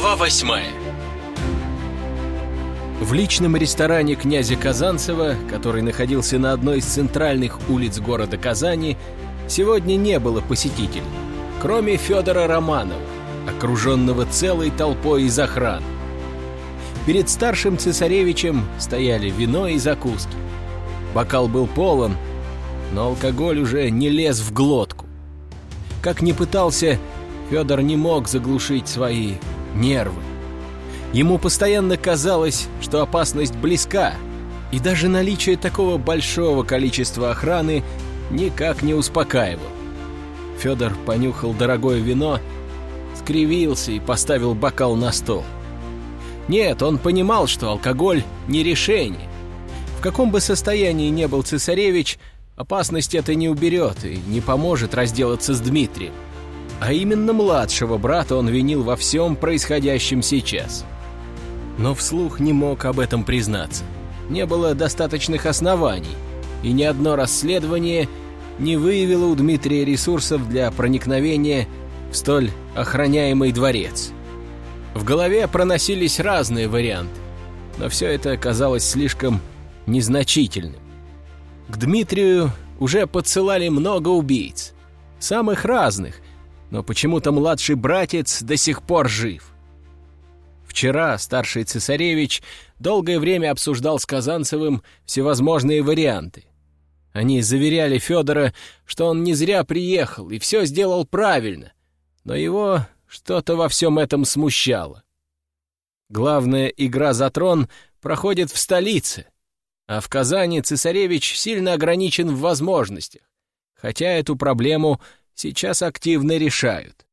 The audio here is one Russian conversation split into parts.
Глава восьмая В личном ресторане князя Казанцева, который находился на одной из центральных улиц города Казани, сегодня не было посетителей, кроме Федора Романова, окруженного целой толпой из охраны. Перед старшим цесаревичем стояли вино и закуски. Бокал был полон, но алкоголь уже не лез в глотку. Как ни пытался, Федор не мог заглушить свои нервы. Ему постоянно казалось, что опасность близка, и даже наличие такого большого количества охраны никак не успокаивал. Федор понюхал дорогое вино, скривился и поставил бокал на стол. Нет, он понимал, что алкоголь не решение. В каком бы состоянии не был цесаревич, опасность это не уберет и не поможет разделаться с Дмитрием. А именно младшего брата он винил во всем происходящем сейчас. Но вслух не мог об этом признаться. Не было достаточных оснований, и ни одно расследование не выявило у Дмитрия ресурсов для проникновения в столь охраняемый дворец. В голове проносились разные варианты, но все это казалось слишком незначительным. К Дмитрию уже подсылали много убийц, самых разных, но почему-то младший братец до сих пор жив. Вчера старший цесаревич долгое время обсуждал с Казанцевым всевозможные варианты. Они заверяли Федора, что он не зря приехал и все сделал правильно, но его что-то во всем этом смущало. Главная игра за трон проходит в столице, а в Казани цесаревич сильно ограничен в возможностях, хотя эту проблему сейчас активно решают.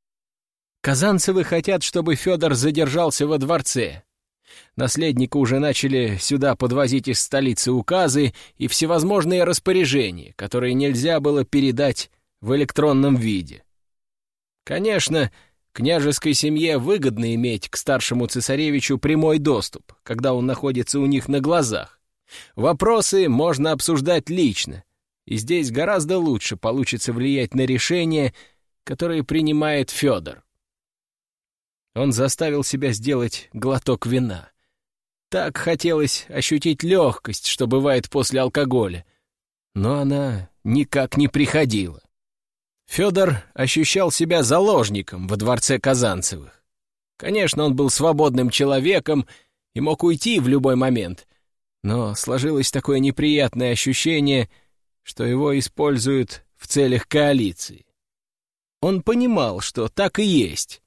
Казанцевы хотят, чтобы Федор задержался во дворце. Наследника уже начали сюда подвозить из столицы указы и всевозможные распоряжения, которые нельзя было передать в электронном виде. Конечно, княжеской семье выгодно иметь к старшему цесаревичу прямой доступ, когда он находится у них на глазах. Вопросы можно обсуждать лично, и здесь гораздо лучше получится влиять на решения, которые принимает Федор. Он заставил себя сделать глоток вина. Так хотелось ощутить легкость, что бывает после алкоголя, но она никак не приходила. Федор ощущал себя заложником во дворце Казанцевых. Конечно, он был свободным человеком и мог уйти в любой момент, но сложилось такое неприятное ощущение — что его используют в целях коалиции. Он понимал, что так и есть,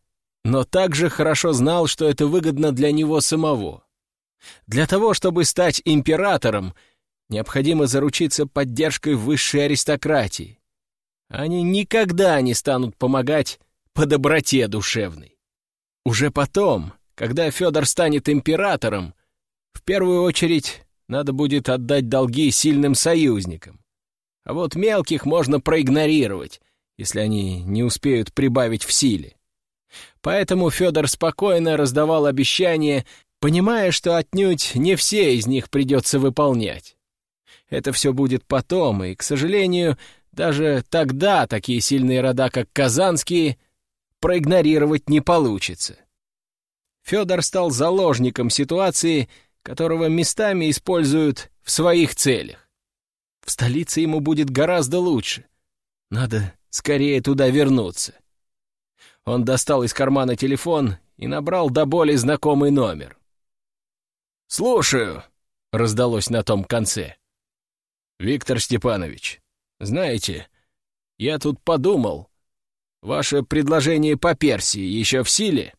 но также хорошо знал, что это выгодно для него самого. Для того, чтобы стать императором, необходимо заручиться поддержкой высшей аристократии. Они никогда не станут помогать по доброте душевной. Уже потом, когда Федор станет императором, в первую очередь надо будет отдать долги сильным союзникам. А вот мелких можно проигнорировать, если они не успеют прибавить в силе. Поэтому Федор спокойно раздавал обещания, понимая, что отнюдь не все из них придется выполнять. Это все будет потом, и, к сожалению, даже тогда такие сильные рода, как Казанские, проигнорировать не получится. Федор стал заложником ситуации, которого местами используют в своих целях. В столице ему будет гораздо лучше. Надо скорее туда вернуться. Он достал из кармана телефон и набрал до боли знакомый номер. «Слушаю», — раздалось на том конце. «Виктор Степанович, знаете, я тут подумал, ваше предложение по Персии еще в силе?»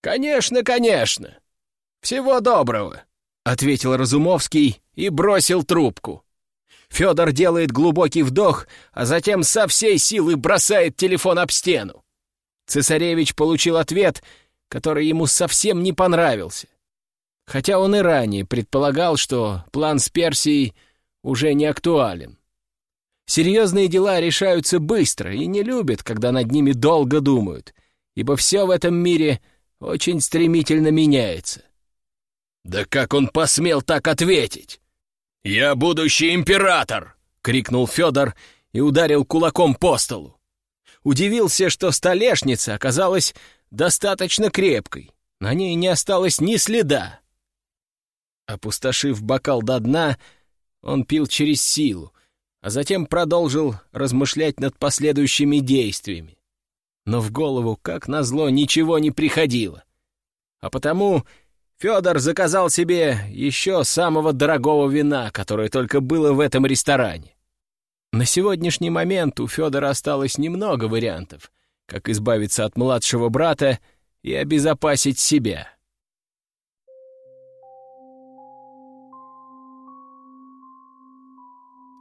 «Конечно, конечно! Всего доброго!» — ответил Разумовский и бросил трубку. Федор делает глубокий вдох, а затем со всей силы бросает телефон об стену. Цесаревич получил ответ, который ему совсем не понравился. Хотя он и ранее предполагал, что план с Персией уже не актуален. Серьезные дела решаются быстро и не любят, когда над ними долго думают, ибо все в этом мире очень стремительно меняется. «Да как он посмел так ответить?» «Я будущий император!» — крикнул Федор и ударил кулаком по столу. Удивился, что столешница оказалась достаточно крепкой, На ней не осталось ни следа. Опустошив бокал до дна, он пил через силу, а затем продолжил размышлять над последующими действиями. Но в голову, как назло, ничего не приходило. А потому Федор заказал себе еще самого дорогого вина, которое только было в этом ресторане. На сегодняшний момент у Федора осталось немного вариантов, как избавиться от младшего брата и обезопасить себя.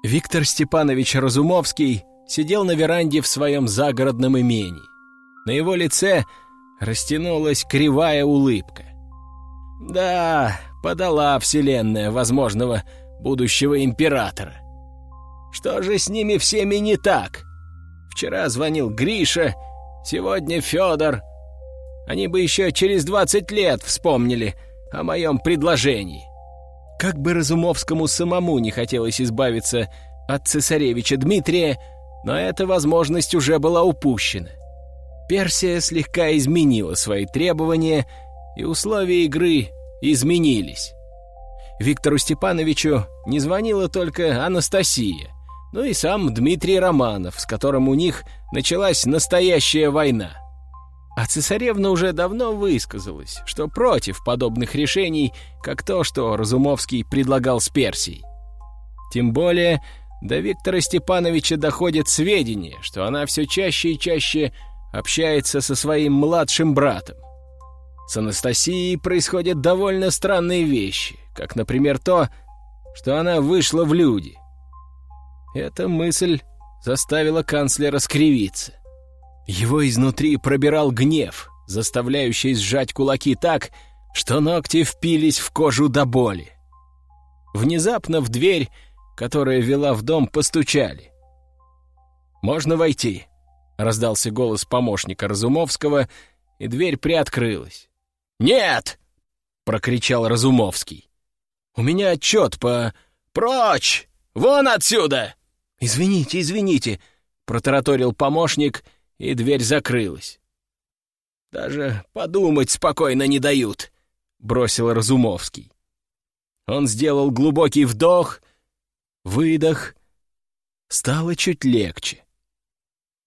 Виктор Степанович Разумовский сидел на веранде в своем загородном имении. На его лице растянулась кривая улыбка. Да, подала Вселенная возможного будущего императора. Что же с ними всеми не так? Вчера звонил Гриша, сегодня Федор. Они бы еще через двадцать лет вспомнили о моем предложении. Как бы Разумовскому самому не хотелось избавиться от цесаревича Дмитрия, но эта возможность уже была упущена. Персия слегка изменила свои требования, и условия игры изменились. Виктору Степановичу не звонила только Анастасия, но и сам Дмитрий Романов, с которым у них началась настоящая война. А цесаревна уже давно высказалась, что против подобных решений, как то, что Разумовский предлагал с Персией. Тем более до Виктора Степановича доходят сведения, что она все чаще и чаще общается со своим младшим братом. С Анастасией происходят довольно странные вещи, как, например, то, что она вышла в люди. Эта мысль заставила канцлера скривиться. Его изнутри пробирал гнев, заставляющий сжать кулаки так, что ногти впились в кожу до боли. Внезапно в дверь, которая вела в дом, постучали. «Можно войти?» — раздался голос помощника Разумовского, и дверь приоткрылась. «Нет!» — прокричал Разумовский. «У меня отчет по... Прочь! Вон отсюда!» «Извините, извините!» — протараторил помощник — и дверь закрылась. «Даже подумать спокойно не дают», — бросил Разумовский. Он сделал глубокий вдох, выдох. Стало чуть легче.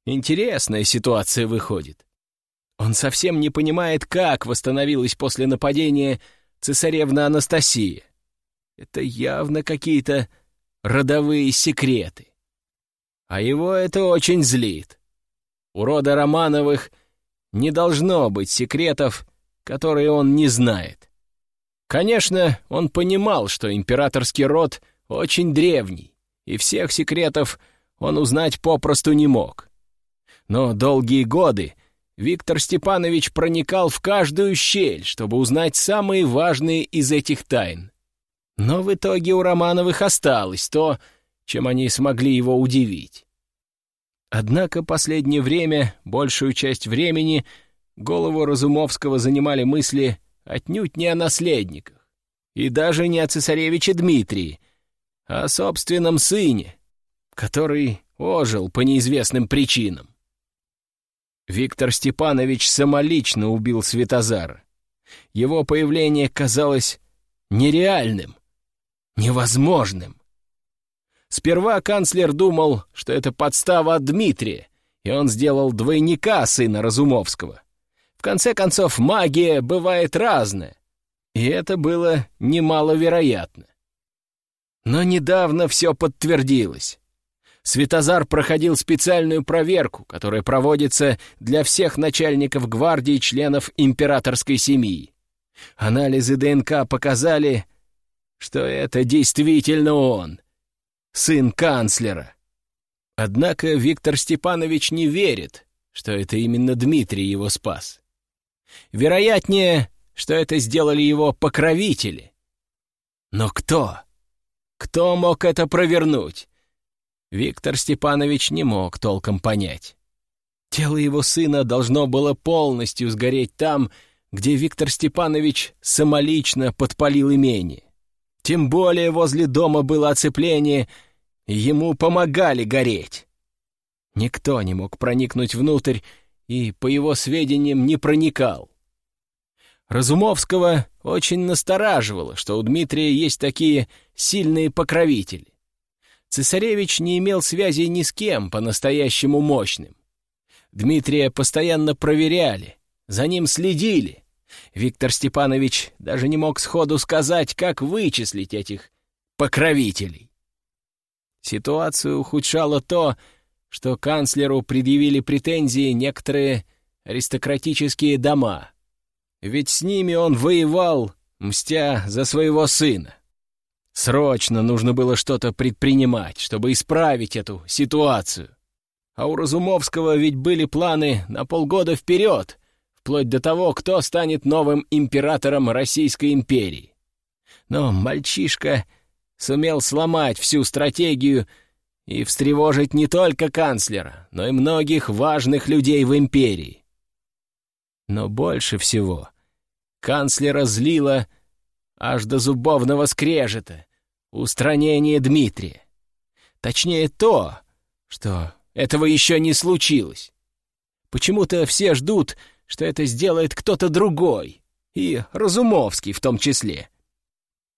Интересная ситуация выходит. Он совсем не понимает, как восстановилась после нападения цесаревна Анастасия. Это явно какие-то родовые секреты. А его это очень злит. У рода Романовых не должно быть секретов, которые он не знает. Конечно, он понимал, что императорский род очень древний, и всех секретов он узнать попросту не мог. Но долгие годы Виктор Степанович проникал в каждую щель, чтобы узнать самые важные из этих тайн. Но в итоге у Романовых осталось то, чем они смогли его удивить. Однако последнее время, большую часть времени, голову Разумовского занимали мысли отнюдь не о наследниках, и даже не о цесаревиче Дмитрии, а о собственном сыне, который ожил по неизвестным причинам. Виктор Степанович самолично убил Светозара. Его появление казалось нереальным, невозможным. Сперва канцлер думал, что это подстава от Дмитрия, и он сделал двойника сына Разумовского. В конце концов, магия бывает разная, и это было немаловероятно. Но недавно все подтвердилось. Светозар проходил специальную проверку, которая проводится для всех начальников гвардии членов императорской семьи. Анализы ДНК показали, что это действительно он — сын канцлера. Однако Виктор Степанович не верит, что это именно Дмитрий его спас. Вероятнее, что это сделали его покровители. Но кто? Кто мог это провернуть? Виктор Степанович не мог толком понять. Тело его сына должно было полностью сгореть там, где Виктор Степанович самолично подпалил имение. Тем более возле дома было оцепление — Ему помогали гореть. Никто не мог проникнуть внутрь и, по его сведениям, не проникал. Разумовского очень настораживало, что у Дмитрия есть такие сильные покровители. Цесаревич не имел связи ни с кем по-настоящему мощным. Дмитрия постоянно проверяли, за ним следили. Виктор Степанович даже не мог сходу сказать, как вычислить этих покровителей. Ситуацию ухудшало то, что канцлеру предъявили претензии некоторые аристократические дома. Ведь с ними он воевал, мстя за своего сына. Срочно нужно было что-то предпринимать, чтобы исправить эту ситуацию. А у Разумовского ведь были планы на полгода вперед, вплоть до того, кто станет новым императором Российской империи. Но мальчишка сумел сломать всю стратегию и встревожить не только канцлера, но и многих важных людей в империи. Но больше всего канцлера злило аж до зубовного скрежета устранение Дмитрия. Точнее то, что этого еще не случилось. Почему-то все ждут, что это сделает кто-то другой, и Разумовский в том числе.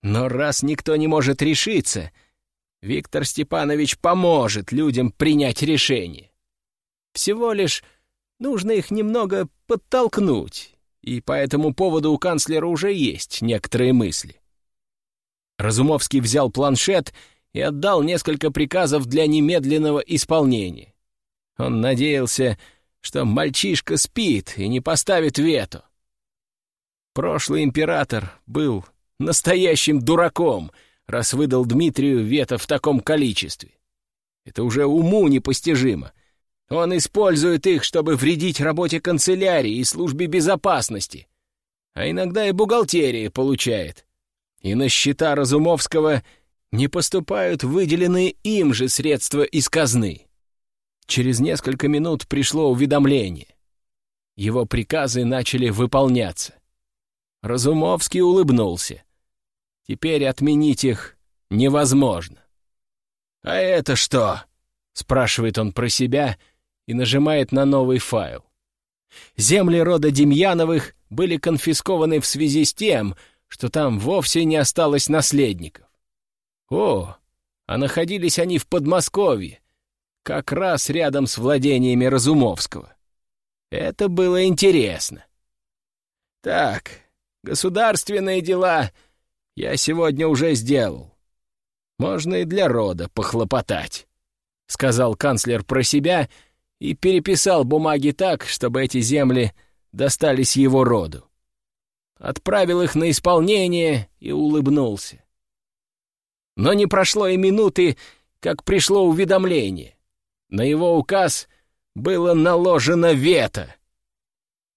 Но раз никто не может решиться, Виктор Степанович поможет людям принять решение. Всего лишь нужно их немного подтолкнуть, и по этому поводу у канцлера уже есть некоторые мысли. Разумовский взял планшет и отдал несколько приказов для немедленного исполнения. Он надеялся, что мальчишка спит и не поставит вето. Прошлый император был настоящим дураком, раз выдал Дмитрию вето в таком количестве. Это уже уму непостижимо. Он использует их, чтобы вредить работе канцелярии и службе безопасности. А иногда и бухгалтерии получает. И на счета Разумовского не поступают выделенные им же средства из казны. Через несколько минут пришло уведомление. Его приказы начали выполняться. Разумовский улыбнулся. Теперь отменить их невозможно. «А это что?» — спрашивает он про себя и нажимает на новый файл. Земли рода Демьяновых были конфискованы в связи с тем, что там вовсе не осталось наследников. О, а находились они в Подмосковье, как раз рядом с владениями Разумовского. Это было интересно. Так, государственные дела я сегодня уже сделал. Можно и для рода похлопотать, — сказал канцлер про себя и переписал бумаги так, чтобы эти земли достались его роду. Отправил их на исполнение и улыбнулся. Но не прошло и минуты, как пришло уведомление. На его указ было наложено вето.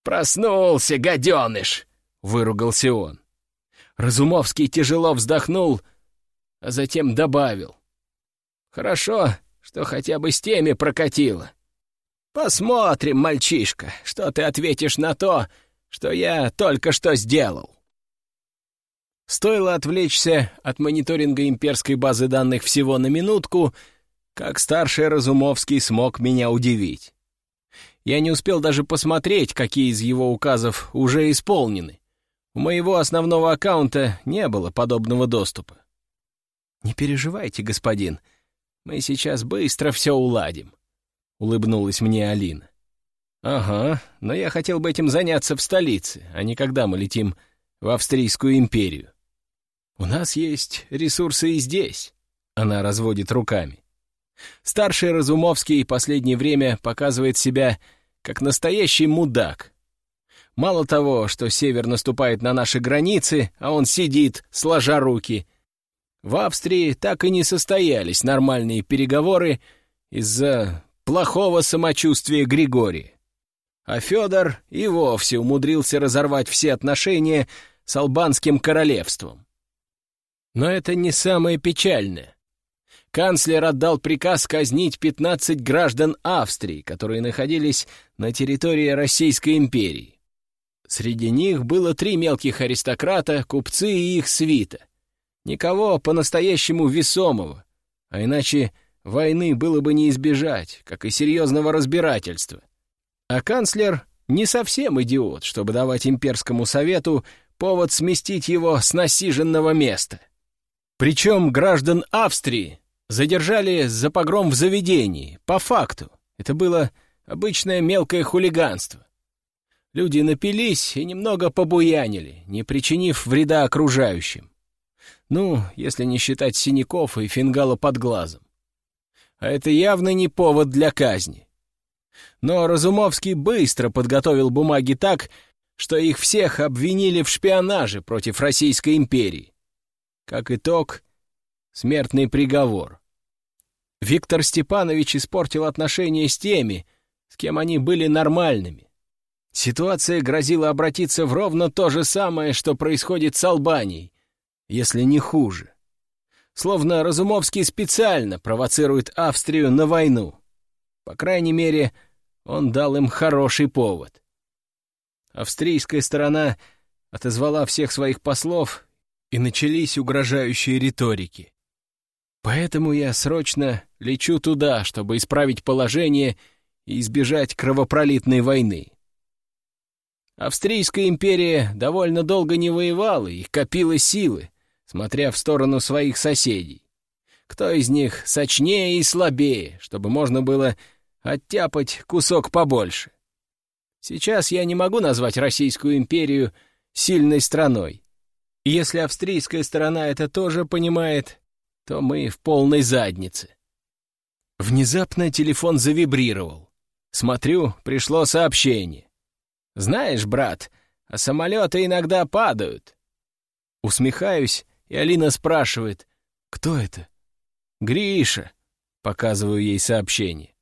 «Проснулся, гаденыш!» — выругался он. Разумовский тяжело вздохнул, а затем добавил. «Хорошо, что хотя бы с теми прокатило. Посмотрим, мальчишка, что ты ответишь на то, что я только что сделал». Стоило отвлечься от мониторинга имперской базы данных всего на минутку, как старший Разумовский смог меня удивить. Я не успел даже посмотреть, какие из его указов уже исполнены. У моего основного аккаунта не было подобного доступа. «Не переживайте, господин, мы сейчас быстро все уладим», — улыбнулась мне Алина. «Ага, но я хотел бы этим заняться в столице, а не когда мы летим в Австрийскую империю. У нас есть ресурсы и здесь», — она разводит руками. Старший Разумовский последнее время показывает себя как настоящий мудак, Мало того, что север наступает на наши границы, а он сидит, сложа руки. В Австрии так и не состоялись нормальные переговоры из-за плохого самочувствия Григория. А Федор и вовсе умудрился разорвать все отношения с албанским королевством. Но это не самое печальное. Канцлер отдал приказ казнить 15 граждан Австрии, которые находились на территории Российской империи. Среди них было три мелких аристократа, купцы и их свита. Никого по-настоящему весомого, а иначе войны было бы не избежать, как и серьезного разбирательства. А канцлер не совсем идиот, чтобы давать имперскому совету повод сместить его с насиженного места. Причем граждан Австрии задержали за погром в заведении, по факту. Это было обычное мелкое хулиганство. Люди напились и немного побуянили, не причинив вреда окружающим. Ну, если не считать синяков и фингала под глазом. А это явно не повод для казни. Но Разумовский быстро подготовил бумаги так, что их всех обвинили в шпионаже против Российской империи. Как итог, смертный приговор. Виктор Степанович испортил отношения с теми, с кем они были нормальными. Ситуация грозила обратиться в ровно то же самое, что происходит с Албанией, если не хуже. Словно Разумовский специально провоцирует Австрию на войну. По крайней мере, он дал им хороший повод. Австрийская сторона отозвала всех своих послов, и начались угрожающие риторики. Поэтому я срочно лечу туда, чтобы исправить положение и избежать кровопролитной войны. Австрийская империя довольно долго не воевала и копила силы, смотря в сторону своих соседей. Кто из них сочнее и слабее, чтобы можно было оттяпать кусок побольше. Сейчас я не могу назвать Российскую империю сильной страной. Если австрийская сторона это тоже понимает, то мы в полной заднице. Внезапно телефон завибрировал. Смотрю, пришло сообщение. «Знаешь, брат, а самолеты иногда падают». Усмехаюсь, и Алина спрашивает, «Кто это?» «Гриша», — показываю ей сообщение.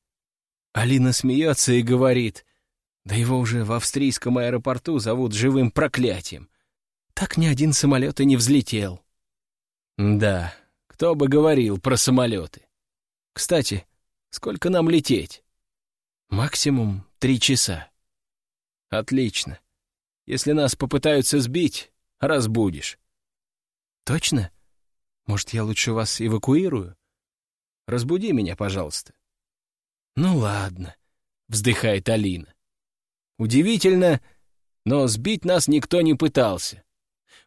Алина смеется и говорит, да его уже в австрийском аэропорту зовут живым проклятием. Так ни один самолет и не взлетел. Да, кто бы говорил про самолеты. Кстати, сколько нам лететь? Максимум три часа. Отлично. Если нас попытаются сбить, разбудишь. Точно? Может, я лучше вас эвакуирую? Разбуди меня, пожалуйста. Ну ладно, вздыхает Алина. Удивительно, но сбить нас никто не пытался.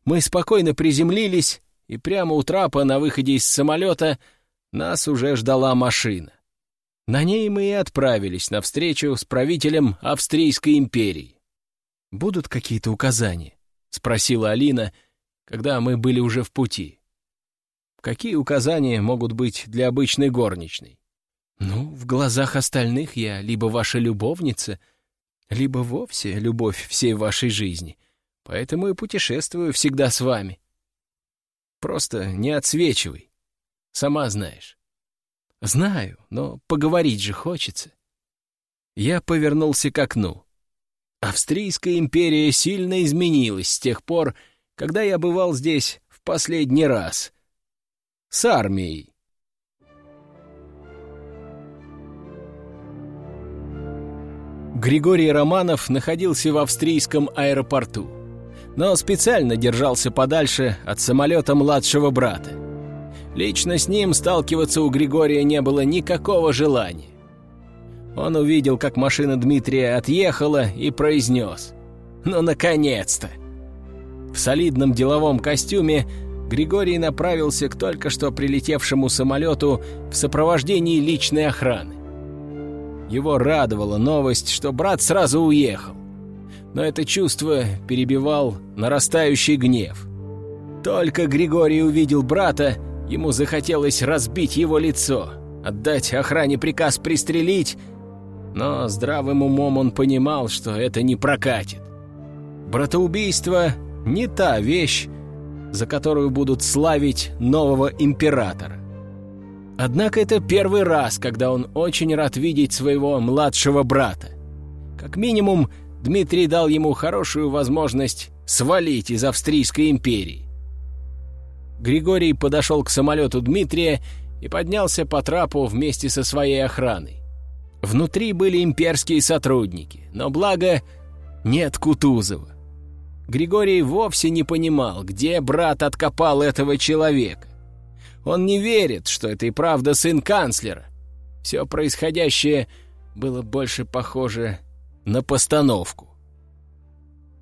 Мы спокойно приземлились, и прямо у трапа на выходе из самолета нас уже ждала машина. На ней мы и отправились на встречу с правителем Австрийской империи. «Будут какие-то указания?» — спросила Алина, когда мы были уже в пути. «Какие указания могут быть для обычной горничной?» «Ну, в глазах остальных я либо ваша любовница, либо вовсе любовь всей вашей жизни, поэтому и путешествую всегда с вами. Просто не отсвечивай, сама знаешь. Знаю, но поговорить же хочется. Я повернулся к окну. Австрийская империя сильно изменилась с тех пор, когда я бывал здесь в последний раз. С армией. Григорий Романов находился в австрийском аэропорту, но специально держался подальше от самолета младшего брата. Лично с ним сталкиваться у Григория не было никакого желания. Он увидел, как машина Дмитрия отъехала и произнес «Ну, наконец-то!». В солидном деловом костюме Григорий направился к только что прилетевшему самолету в сопровождении личной охраны. Его радовала новость, что брат сразу уехал. Но это чувство перебивал нарастающий гнев. Только Григорий увидел брата, ему захотелось разбить его лицо, отдать охране приказ пристрелить, но здравым умом он понимал, что это не прокатит. Братоубийство — не та вещь, за которую будут славить нового императора. Однако это первый раз, когда он очень рад видеть своего младшего брата. Как минимум, Дмитрий дал ему хорошую возможность свалить из Австрийской империи. Григорий подошел к самолету Дмитрия и поднялся по трапу вместе со своей охраной. Внутри были имперские сотрудники, но благо нет Кутузова. Григорий вовсе не понимал, где брат откопал этого человека. Он не верит, что это и правда сын канцлера. Все происходящее было больше похоже на постановку.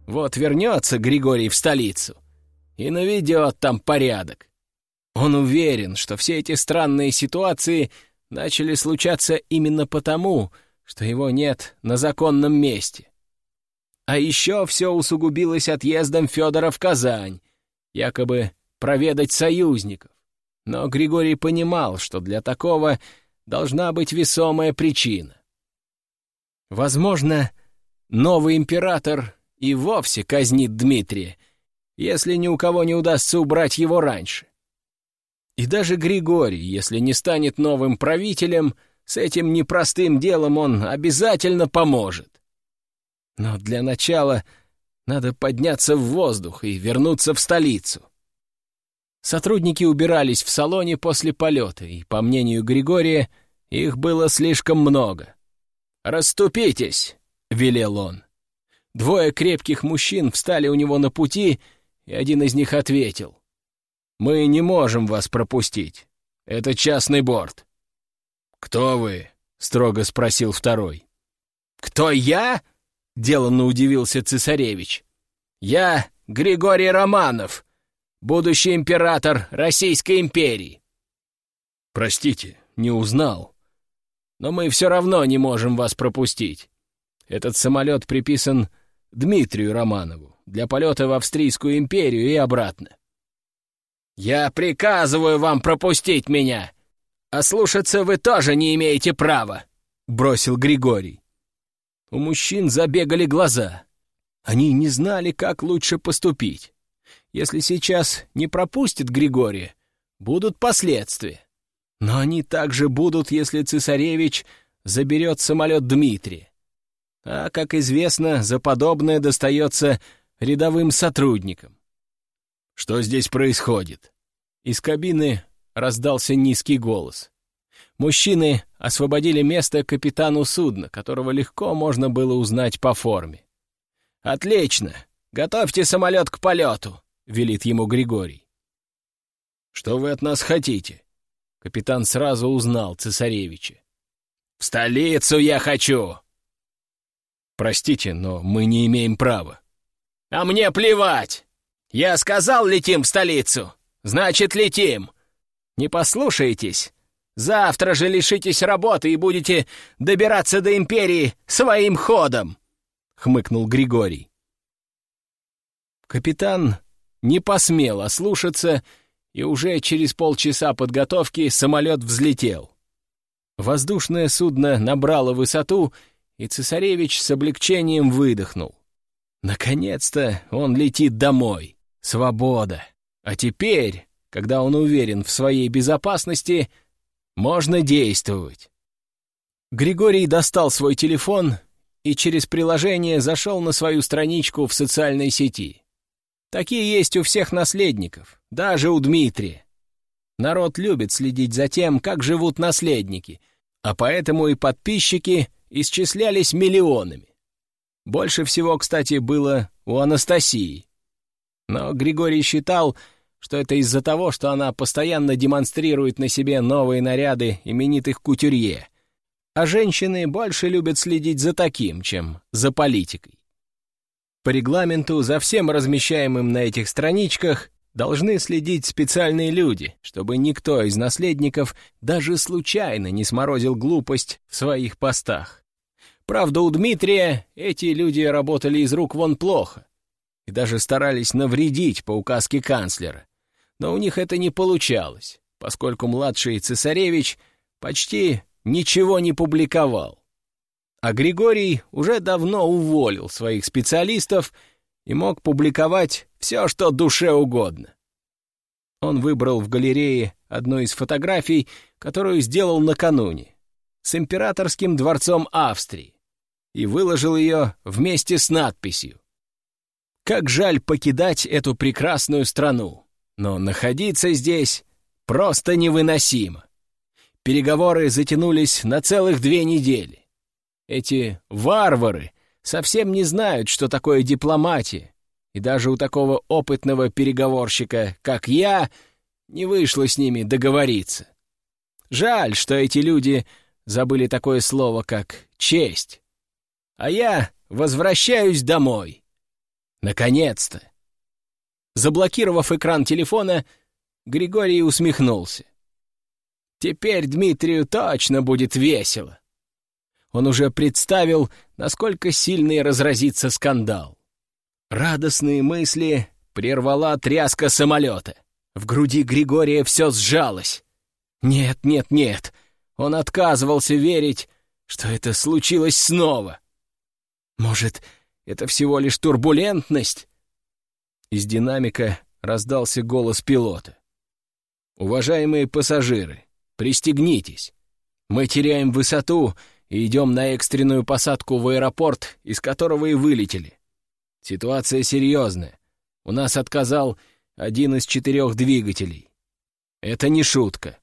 Вот вернется Григорий в столицу и наведет там порядок. Он уверен, что все эти странные ситуации начали случаться именно потому, что его нет на законном месте. А еще все усугубилось отъездом Федора в Казань, якобы проведать союзников. Но Григорий понимал, что для такого должна быть весомая причина. Возможно, новый император и вовсе казнит Дмитрия, если ни у кого не удастся убрать его раньше. И даже Григорий, если не станет новым правителем, с этим непростым делом он обязательно поможет. Но для начала надо подняться в воздух и вернуться в столицу. Сотрудники убирались в салоне после полета, и, по мнению Григория, их было слишком много. «Расступитесь!» — велел он. Двое крепких мужчин встали у него на пути, и один из них ответил. «Мы не можем вас пропустить. Это частный борт». «Кто вы?» — строго спросил второй. «Кто я?» — деланно удивился цесаревич. «Я Григорий Романов, будущий император Российской империи». «Простите, не узнал. Но мы все равно не можем вас пропустить. Этот самолет приписан Дмитрию Романову для полета в Австрийскую империю и обратно. «Я приказываю вам пропустить меня, а слушаться вы тоже не имеете права», — бросил Григорий. У мужчин забегали глаза. Они не знали, как лучше поступить. Если сейчас не пропустят Григория, будут последствия. Но они также будут, если цесаревич заберет самолет Дмитрия. А, как известно, за подобное достается рядовым сотрудникам. «Что здесь происходит?» Из кабины раздался низкий голос. Мужчины освободили место капитану судна, которого легко можно было узнать по форме. «Отлично! Готовьте самолет к полету!» — велит ему Григорий. «Что вы от нас хотите?» Капитан сразу узнал цесаревича. «В столицу я хочу!» «Простите, но мы не имеем права». «А мне плевать! Я сказал, летим в столицу! Значит, летим! Не послушаетесь? Завтра же лишитесь работы и будете добираться до империи своим ходом!» — хмыкнул Григорий. Капитан не посмел ослушаться, и уже через полчаса подготовки самолет взлетел. Воздушное судно набрало высоту и цесаревич с облегчением выдохнул. Наконец-то он летит домой. Свобода. А теперь, когда он уверен в своей безопасности, можно действовать. Григорий достал свой телефон и через приложение зашел на свою страничку в социальной сети. Такие есть у всех наследников, даже у Дмитрия. Народ любит следить за тем, как живут наследники, а поэтому и подписчики исчислялись миллионами. Больше всего, кстати, было у Анастасии. Но Григорий считал, что это из-за того, что она постоянно демонстрирует на себе новые наряды именитых кутюрье, а женщины больше любят следить за таким, чем за политикой. По регламенту за всем размещаемым на этих страничках должны следить специальные люди, чтобы никто из наследников даже случайно не сморозил глупость в своих постах. Правда, у Дмитрия эти люди работали из рук вон плохо и даже старались навредить по указке канцлера. Но у них это не получалось, поскольку младший цесаревич почти ничего не публиковал. А Григорий уже давно уволил своих специалистов и мог публиковать все, что душе угодно. Он выбрал в галерее одну из фотографий, которую сделал накануне, с императорским дворцом Австрии и выложил ее вместе с надписью. Как жаль покидать эту прекрасную страну, но находиться здесь просто невыносимо. Переговоры затянулись на целых две недели. Эти варвары совсем не знают, что такое дипломатия, и даже у такого опытного переговорщика, как я, не вышло с ними договориться. Жаль, что эти люди забыли такое слово, как «честь» а я возвращаюсь домой. Наконец-то! Заблокировав экран телефона, Григорий усмехнулся. Теперь Дмитрию точно будет весело. Он уже представил, насколько сильный разразится скандал. Радостные мысли прервала тряска самолета. В груди Григория все сжалось. Нет, нет, нет. Он отказывался верить, что это случилось снова. Может, это всего лишь турбулентность? Из динамика раздался голос пилота. «Уважаемые пассажиры, пристегнитесь. Мы теряем высоту и идем на экстренную посадку в аэропорт, из которого и вылетели. Ситуация серьезная. У нас отказал один из четырех двигателей. Это не шутка.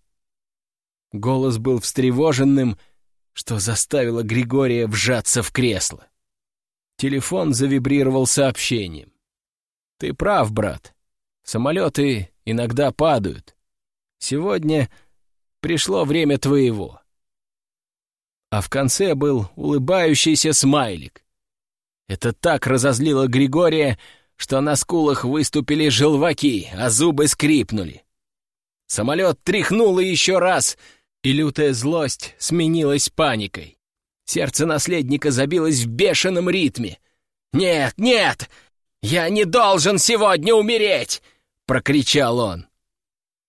Голос был встревоженным, что заставило Григория вжаться в кресло. Телефон завибрировал сообщением. «Ты прав, брат. Самолеты иногда падают. Сегодня пришло время твоего». А в конце был улыбающийся смайлик. Это так разозлило Григория, что на скулах выступили желваки, а зубы скрипнули. Самолет тряхнуло еще раз, и лютая злость сменилась паникой. Сердце наследника забилось в бешеном ритме. «Нет, нет! Я не должен сегодня умереть!» — прокричал он.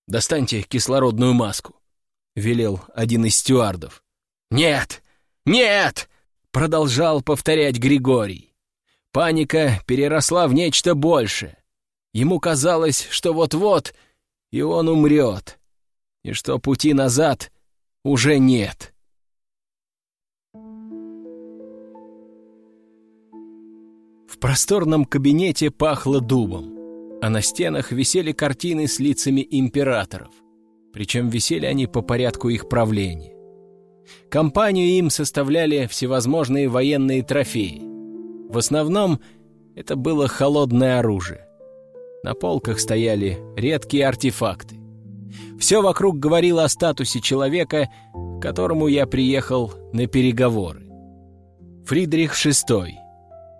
«Достаньте кислородную маску», — велел один из стюардов. «Нет! Нет!» — продолжал повторять Григорий. Паника переросла в нечто большее. Ему казалось, что вот-вот и он умрет, и что пути назад уже нет. В просторном кабинете пахло дубом, а на стенах висели картины с лицами императоров, причем висели они по порядку их правления. Компанию им составляли всевозможные военные трофеи. В основном это было холодное оружие. На полках стояли редкие артефакты. Все вокруг говорило о статусе человека, к которому я приехал на переговоры. Фридрих VI.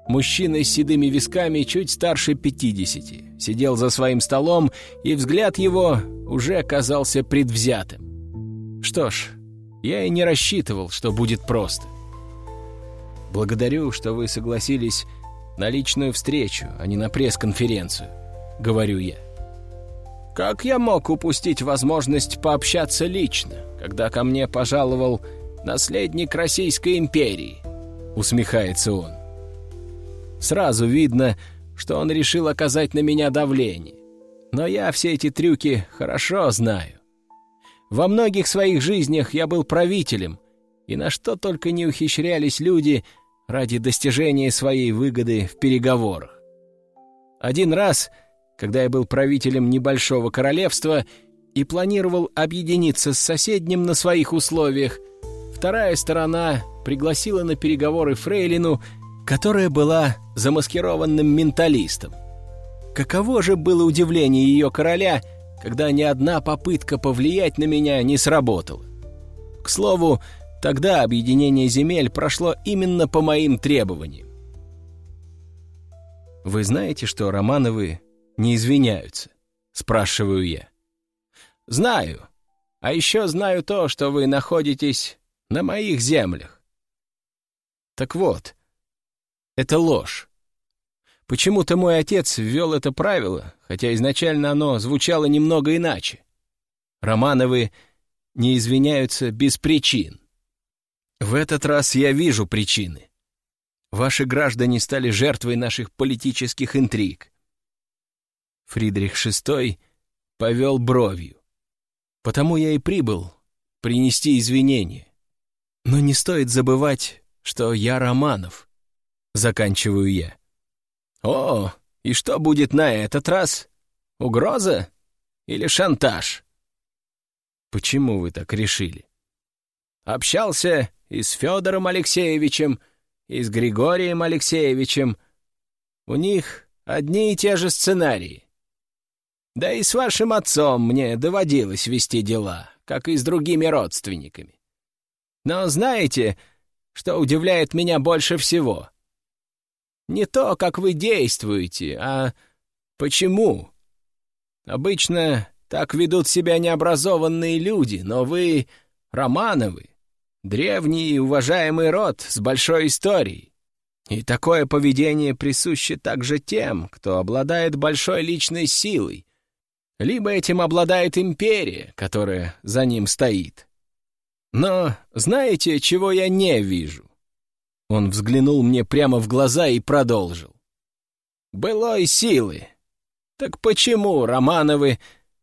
Мужчина с седыми висками, чуть старше 50, сидел за своим столом, и взгляд его уже казался предвзятым. Что ж, я и не рассчитывал, что будет просто. «Благодарю, что вы согласились на личную встречу, а не на пресс-конференцию», — говорю я. «Как я мог упустить возможность пообщаться лично, когда ко мне пожаловал наследник Российской империи?» — усмехается он. Сразу видно, что он решил оказать на меня давление. Но я все эти трюки хорошо знаю. Во многих своих жизнях я был правителем, и на что только не ухищрялись люди ради достижения своей выгоды в переговорах. Один раз, когда я был правителем небольшого королевства и планировал объединиться с соседним на своих условиях, вторая сторона пригласила на переговоры Фрейлину, которая была замаскированным менталистом. Каково же было удивление ее короля — когда ни одна попытка повлиять на меня не сработала. К слову, тогда объединение земель прошло именно по моим требованиям. «Вы знаете, что Романовы не извиняются?» — спрашиваю я. «Знаю. А еще знаю то, что вы находитесь на моих землях». «Так вот, это ложь. Почему-то мой отец ввел это правило, хотя изначально оно звучало немного иначе. Романовы не извиняются без причин. В этот раз я вижу причины. Ваши граждане стали жертвой наших политических интриг. Фридрих VI повел бровью. Потому я и прибыл принести извинения. Но не стоит забывать, что я Романов. Заканчиваю я. «О, и что будет на этот раз? Угроза или шантаж?» «Почему вы так решили?» «Общался и с Федором Алексеевичем, и с Григорием Алексеевичем. У них одни и те же сценарии. Да и с вашим отцом мне доводилось вести дела, как и с другими родственниками. Но знаете, что удивляет меня больше всего?» Не то, как вы действуете, а почему. Обычно так ведут себя необразованные люди, но вы — Романовы, древний и уважаемый род с большой историей. И такое поведение присуще также тем, кто обладает большой личной силой, либо этим обладает империя, которая за ним стоит. Но знаете, чего я не вижу? Он взглянул мне прямо в глаза и продолжил. «Былой силы. Так почему Романовы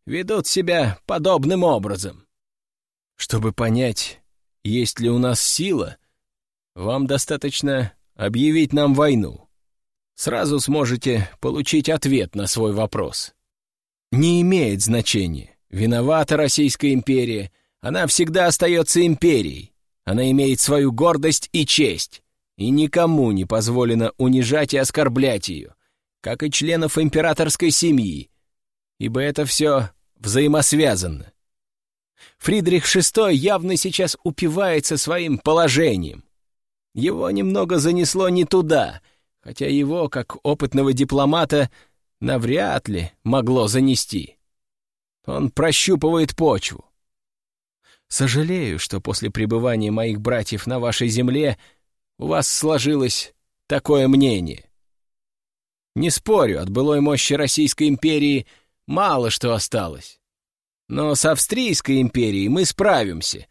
ведут себя подобным образом?» «Чтобы понять, есть ли у нас сила, вам достаточно объявить нам войну. Сразу сможете получить ответ на свой вопрос. Не имеет значения, виновата Российская империя, она всегда остается империей. Она имеет свою гордость и честь и никому не позволено унижать и оскорблять ее, как и членов императорской семьи, ибо это все взаимосвязано. Фридрих VI явно сейчас упивается своим положением. Его немного занесло не туда, хотя его, как опытного дипломата, навряд ли могло занести. Он прощупывает почву. Сожалею, что после пребывания моих братьев на вашей земле у вас сложилось такое мнение. Не спорю, от былой мощи Российской империи мало что осталось. Но с Австрийской империей мы справимся,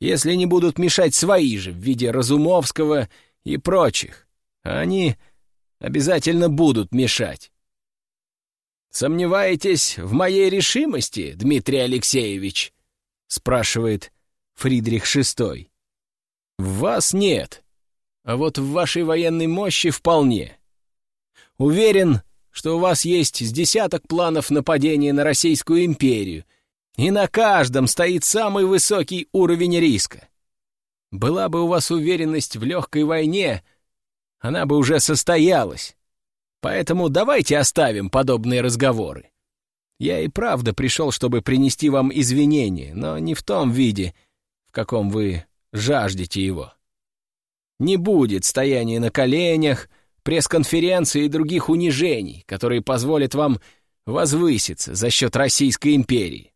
если не будут мешать свои же в виде Разумовского и прочих. они обязательно будут мешать. «Сомневаетесь в моей решимости, Дмитрий Алексеевич?» — спрашивает Фридрих VI. «В вас нет а вот в вашей военной мощи вполне. Уверен, что у вас есть с десяток планов нападения на Российскую империю, и на каждом стоит самый высокий уровень риска. Была бы у вас уверенность в легкой войне, она бы уже состоялась. Поэтому давайте оставим подобные разговоры. Я и правда пришел, чтобы принести вам извинения, но не в том виде, в каком вы жаждете его. Не будет стояния на коленях, пресс-конференции и других унижений, которые позволят вам возвыситься за счет Российской империи.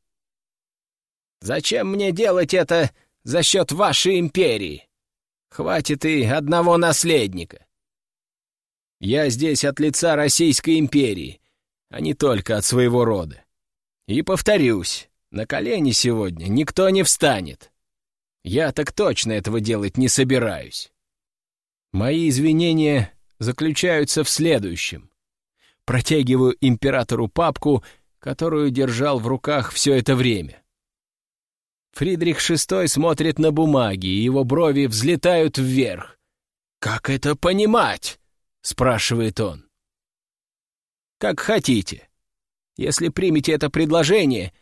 Зачем мне делать это за счет вашей империи? Хватит и одного наследника. Я здесь от лица Российской империи, а не только от своего рода. И повторюсь, на колени сегодня никто не встанет. Я так точно этого делать не собираюсь. Мои извинения заключаются в следующем. Протягиваю императору папку, которую держал в руках все это время. Фридрих VI смотрит на бумаги, и его брови взлетают вверх. «Как это понимать?» — спрашивает он. «Как хотите. Если примете это предложение,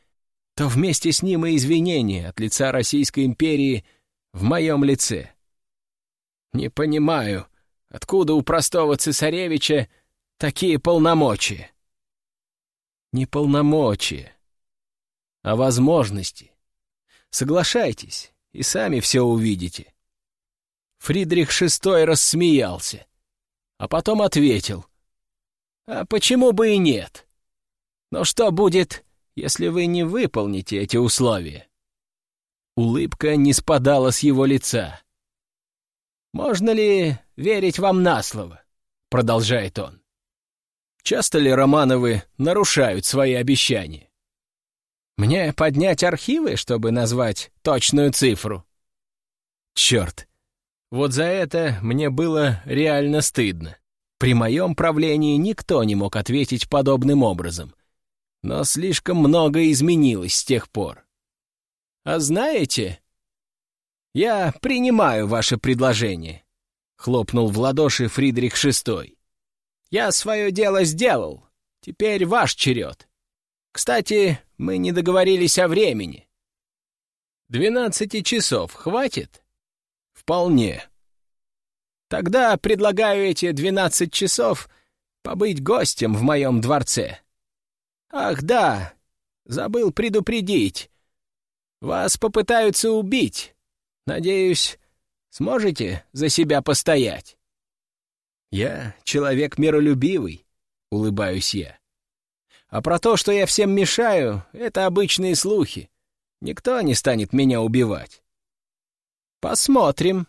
то вместе с ним и извинения от лица Российской империи в моем лице. Не понимаю, откуда у простого цесаревича такие полномочия? Не полномочия, а возможности. Соглашайтесь, и сами все увидите. Фридрих VI рассмеялся, а потом ответил. А почему бы и нет? Но что будет, если вы не выполните эти условия? Улыбка не спадала с его лица. «Можно ли верить вам на слово?» — продолжает он. «Часто ли Романовы нарушают свои обещания?» «Мне поднять архивы, чтобы назвать точную цифру?» «Черт! Вот за это мне было реально стыдно. При моем правлении никто не мог ответить подобным образом. Но слишком много изменилось с тех пор. А знаете, «Я принимаю ваше предложение», — хлопнул в ладоши Фридрих VI. «Я свое дело сделал. Теперь ваш черед. Кстати, мы не договорились о времени. Двенадцати часов хватит?» «Вполне». «Тогда предлагаю эти двенадцать часов побыть гостем в моем дворце». «Ах, да, забыл предупредить. Вас попытаются убить». Надеюсь, сможете за себя постоять?» Я человек миролюбивый, улыбаюсь я. А про то, что я всем мешаю, это обычные слухи. Никто не станет меня убивать. Посмотрим.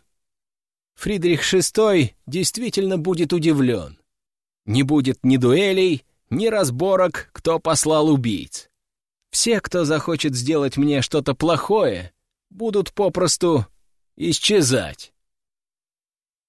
Фридрих VI действительно будет удивлен. Не будет ни дуэлей, ни разборок, кто послал убийц. Все, кто захочет сделать мне что-то плохое, будут попросту исчезать.